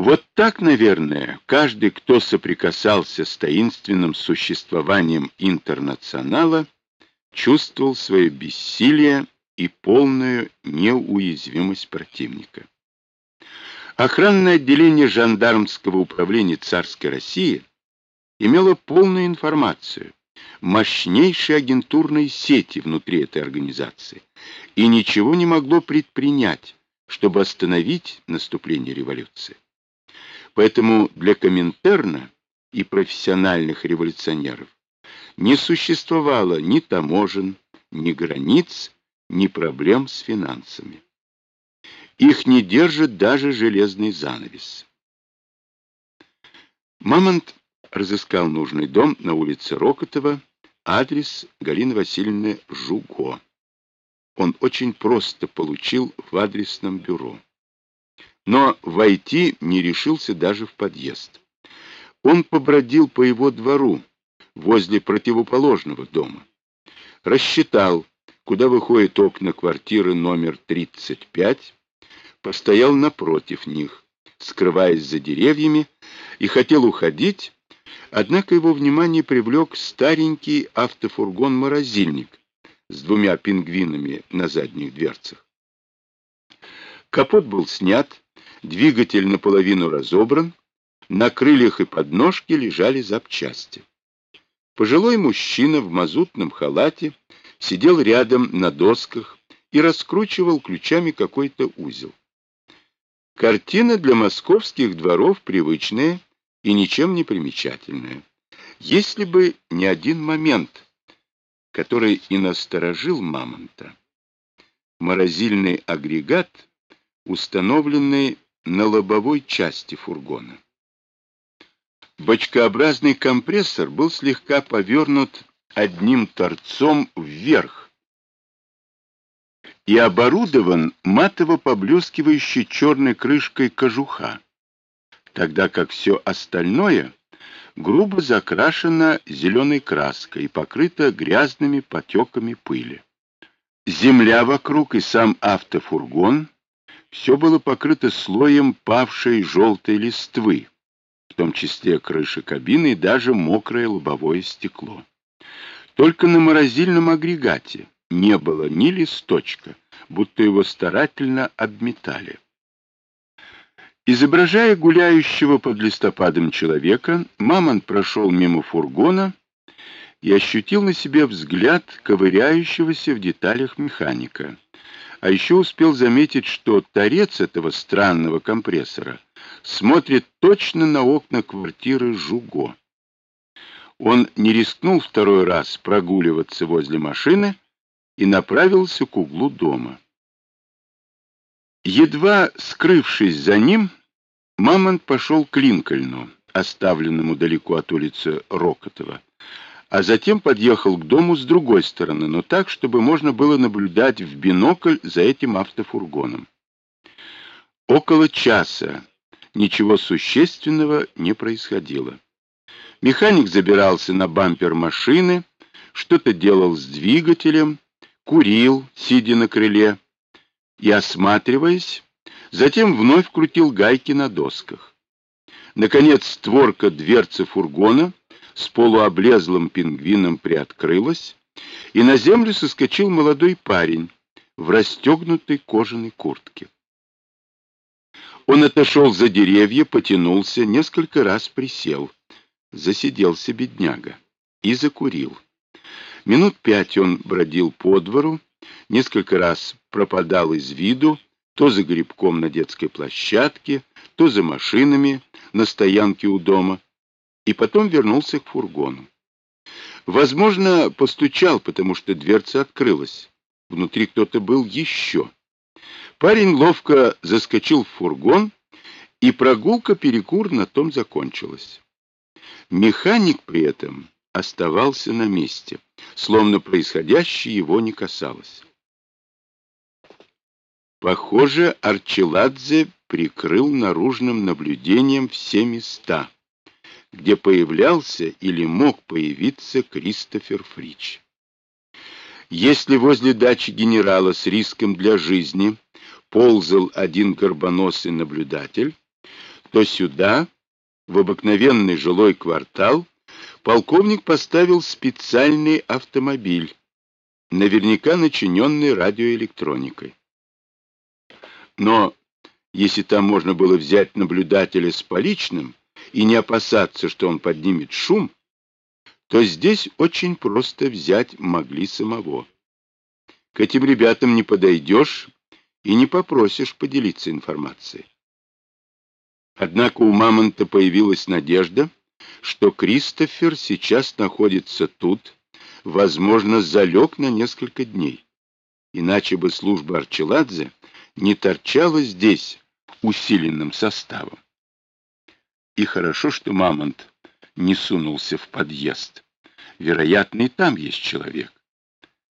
Вот так, наверное, каждый, кто соприкасался с таинственным существованием интернационала, чувствовал свое бессилие и полную неуязвимость противника. Охранное отделение жандармского управления царской России имело полную информацию, мощнейшие агентурные сети внутри этой организации и ничего не могло предпринять, чтобы остановить наступление революции. Поэтому для Коминтерна и профессиональных революционеров не существовало ни таможен, ни границ, ни проблем с финансами. Их не держит даже железный занавес. Мамонт разыскал нужный дом на улице Рокотова, адрес Галины Васильевны Жуго. Он очень просто получил в адресном бюро. Но войти не решился даже в подъезд. Он побродил по его двору, возле противоположного дома. Рассчитал, куда выходят окна квартиры номер 35, постоял напротив них, скрываясь за деревьями, и хотел уходить, однако его внимание привлек старенький автофургон-морозильник с двумя пингвинами на задних дверцах. Капот был снят, двигатель наполовину разобран, на крыльях и подножке лежали запчасти. Пожилой мужчина в мазутном халате сидел рядом на досках и раскручивал ключами какой-то узел. Картина для московских дворов привычная и ничем не примечательная. Если бы не один момент, который и насторожил Мамонта. Морозильный агрегат, установленный на лобовой части фургона. Бочкообразный компрессор был слегка повернут одним торцом вверх, и оборудован матово-поблескивающей черной крышкой кожуха, тогда как все остальное грубо закрашено зеленой краской и покрыто грязными потеками пыли. Земля вокруг и сам автофургон все было покрыто слоем павшей желтой листвы, в том числе крыша кабины и даже мокрое лобовое стекло. Только на морозильном агрегате не было ни листочка, будто его старательно обметали. Изображая гуляющего под листопадом человека, Мамонт прошел мимо фургона и ощутил на себе взгляд ковыряющегося в деталях механика. А еще успел заметить, что торец этого странного компрессора смотрит точно на окна квартиры Жуго. Он не рискнул второй раз прогуливаться возле машины, и направился к углу дома. Едва скрывшись за ним, Мамонт пошел к Линкольну, оставленному далеко от улицы Рокотова, а затем подъехал к дому с другой стороны, но так, чтобы можно было наблюдать в бинокль за этим автофургоном. Около часа ничего существенного не происходило. Механик забирался на бампер машины, что-то делал с двигателем, курил, сидя на крыле, и, осматриваясь, затем вновь крутил гайки на досках. Наконец створка дверцы фургона с полуоблезлым пингвином приоткрылась, и на землю соскочил молодой парень в расстегнутой кожаной куртке. Он отошел за деревья, потянулся, несколько раз присел, засиделся бедняга и закурил. Минут пять он бродил по двору, несколько раз пропадал из виду, то за грибком на детской площадке, то за машинами на стоянке у дома, и потом вернулся к фургону. Возможно, постучал, потому что дверца открылась. Внутри кто-то был еще. Парень ловко заскочил в фургон, и прогулка-перекур на том закончилась. Механик при этом оставался на месте словно происходящее его не касалось. Похоже, Арчеладзе прикрыл наружным наблюдением все места, где появлялся или мог появиться Кристофер Фрич. Если возле дачи генерала с риском для жизни ползал один горбоносый наблюдатель, то сюда, в обыкновенный жилой квартал, полковник поставил специальный автомобиль, наверняка начиненный радиоэлектроникой. Но если там можно было взять наблюдателя с поличным и не опасаться, что он поднимет шум, то здесь очень просто взять могли самого. К этим ребятам не подойдешь и не попросишь поделиться информацией. Однако у Мамонта появилась надежда, что Кристофер сейчас находится тут, возможно, залег на несколько дней. Иначе бы служба Арчеладзе не торчала здесь усиленным составом. И хорошо, что Мамонт не сунулся в подъезд. Вероятно, и там есть человек.